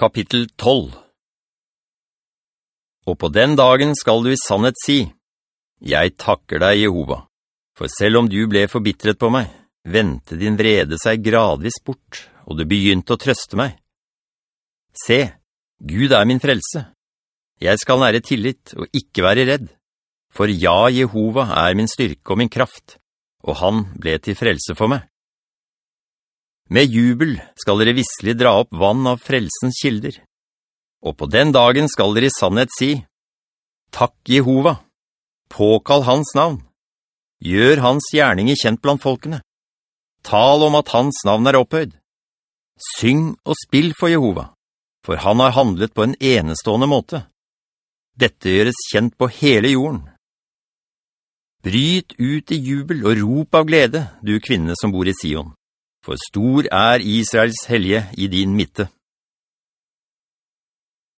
Kapittel 12 Og på den dagen skal du i sannhet si, «Jeg takker deg, Jehova, for selv om du ble forbittret på meg, ventet din vrede seg gradvis bort, og du begynte å trøste meg. Se, Gud er min frelse. Jeg skal nære tillit og ikke være redd, for ja, Jehova er min styrke og min kraft, og han ble til frelse for meg. Med jubel skal dere visselig dra opp vann av frelsens kilder. Og på den dagen skal dere i sannhet si, «Takk Jehova! Påkall hans navn! Gjør hans gjerninger kjent blant folkene! Tal om at hans navn er opphøyd! Syng og spill for Jehova, for han har handlet på en enestående måte. Dette gjøres kjent på hele jorden. Bryt ut i jubel og rop av glede, du kvinne som bor i Sion for stor er Israels helje i din midte.